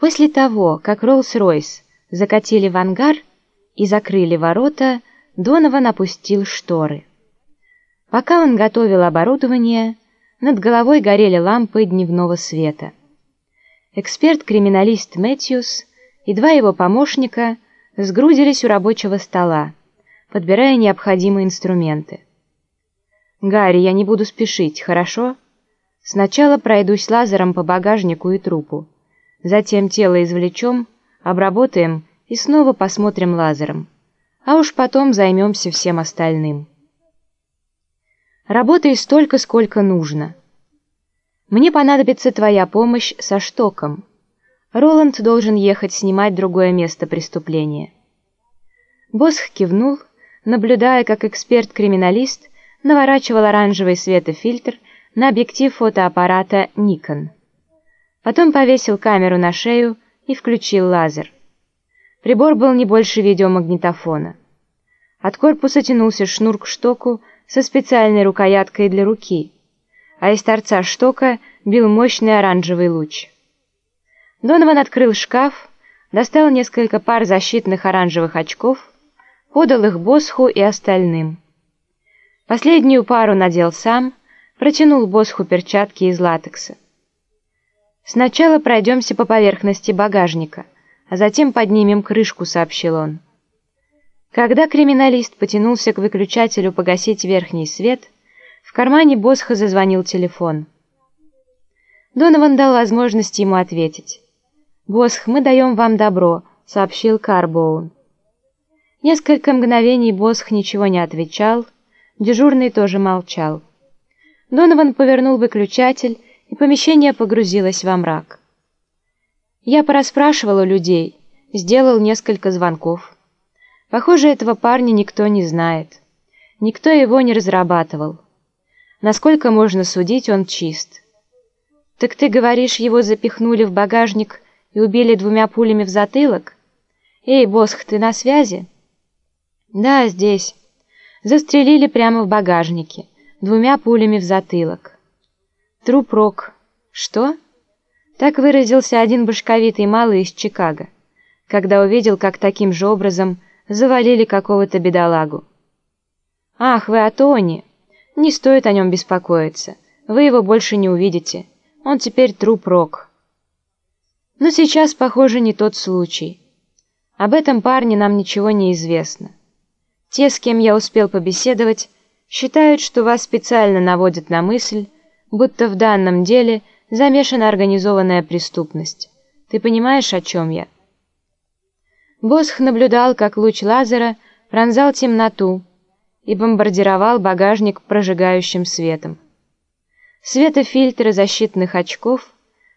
После того, как Роллс-Ройс закатили в ангар и закрыли ворота, Донован опустил шторы. Пока он готовил оборудование, над головой горели лампы дневного света. Эксперт-криминалист Мэтьюс и два его помощника сгрудились у рабочего стола, подбирая необходимые инструменты. «Гарри, я не буду спешить, хорошо? Сначала пройдусь лазером по багажнику и трупу, затем тело извлечем, обработаем и снова посмотрим лазером, а уж потом займемся всем остальным». Работай столько, сколько нужно. Мне понадобится твоя помощь со штоком. Роланд должен ехать снимать другое место преступления. Босх кивнул, наблюдая, как эксперт-криминалист наворачивал оранжевый светофильтр на объектив фотоаппарата Nikon. Потом повесил камеру на шею и включил лазер. Прибор был не больше видеомагнитофона. От корпуса тянулся шнур к штоку, со специальной рукояткой для руки, а из торца штока бил мощный оранжевый луч. Донован открыл шкаф, достал несколько пар защитных оранжевых очков, подал их Босху и остальным. Последнюю пару надел сам, протянул Босху перчатки из латекса. «Сначала пройдемся по поверхности багажника, а затем поднимем крышку», — сообщил он. Когда криминалист потянулся к выключателю погасить верхний свет, в кармане Босха зазвонил телефон. Донован дал возможность ему ответить. «Босх, мы даем вам добро», — сообщил Карбоун. Несколько мгновений Босх ничего не отвечал, дежурный тоже молчал. Донован повернул выключатель, и помещение погрузилось во мрак. Я порасспрашивал у людей, сделал несколько звонков. Похоже, этого парня никто не знает. Никто его не разрабатывал. Насколько можно судить, он чист. Так ты говоришь, его запихнули в багажник и убили двумя пулями в затылок? Эй, Босх, ты на связи? Да, здесь. Застрелили прямо в багажнике, двумя пулями в затылок. Труп Рок. Что? Так выразился один башковитый малый из Чикаго, когда увидел, как таким же образом завалили какого-то бедолагу. «Ах, вы о Тони! Не стоит о нем беспокоиться. Вы его больше не увидите. Он теперь труп Рок». Но сейчас, похоже, не тот случай. Об этом парне нам ничего не известно. Те, с кем я успел побеседовать, считают, что вас специально наводят на мысль, будто в данном деле замешана организованная преступность. Ты понимаешь, о чем я?» Босх наблюдал, как луч лазера пронзал темноту и бомбардировал багажник прожигающим светом. Светофильтры защитных очков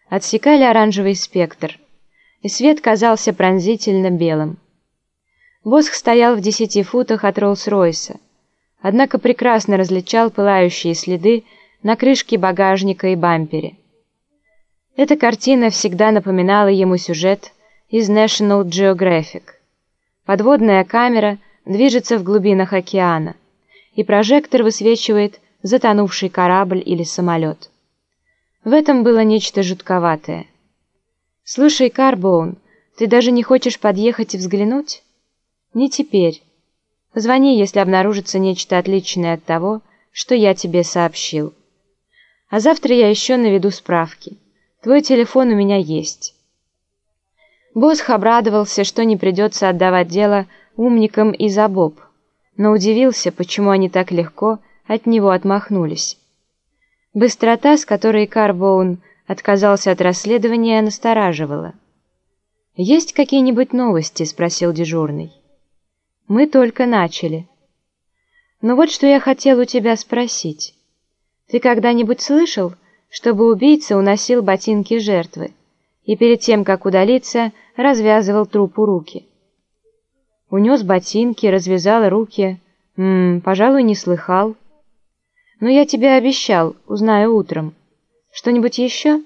отсекали оранжевый спектр, и свет казался пронзительно белым. Босх стоял в десяти футах от Роллс-Ройса, однако прекрасно различал пылающие следы на крышке багажника и бампере. Эта картина всегда напоминала ему сюжет из National Geographic. Подводная камера движется в глубинах океана, и прожектор высвечивает затонувший корабль или самолет. В этом было нечто жутковатое. «Слушай, Карбоун, ты даже не хочешь подъехать и взглянуть?» «Не теперь. Позвони, если обнаружится нечто отличное от того, что я тебе сообщил. А завтра я еще наведу справки. Твой телефон у меня есть». Босх обрадовался, что не придется отдавать дело умникам из Абоб, но удивился, почему они так легко от него отмахнулись. Быстрота, с которой Карбоун отказался от расследования, настораживала. «Есть какие-нибудь новости?» — спросил дежурный. «Мы только начали». «Ну вот что я хотел у тебя спросить. Ты когда-нибудь слышал, чтобы убийца уносил ботинки жертвы?» и перед тем, как удалиться, развязывал трупу руки. Унес ботинки, развязал руки. Ммм, пожалуй, не слыхал. Но я тебе обещал, узнаю утром. Что-нибудь еще?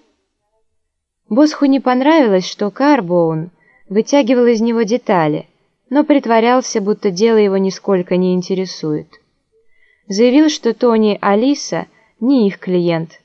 Босху не понравилось, что Карбоун вытягивал из него детали, но притворялся, будто дело его нисколько не интересует. Заявил, что Тони Алиса не их клиент,